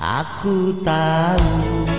Aku tahu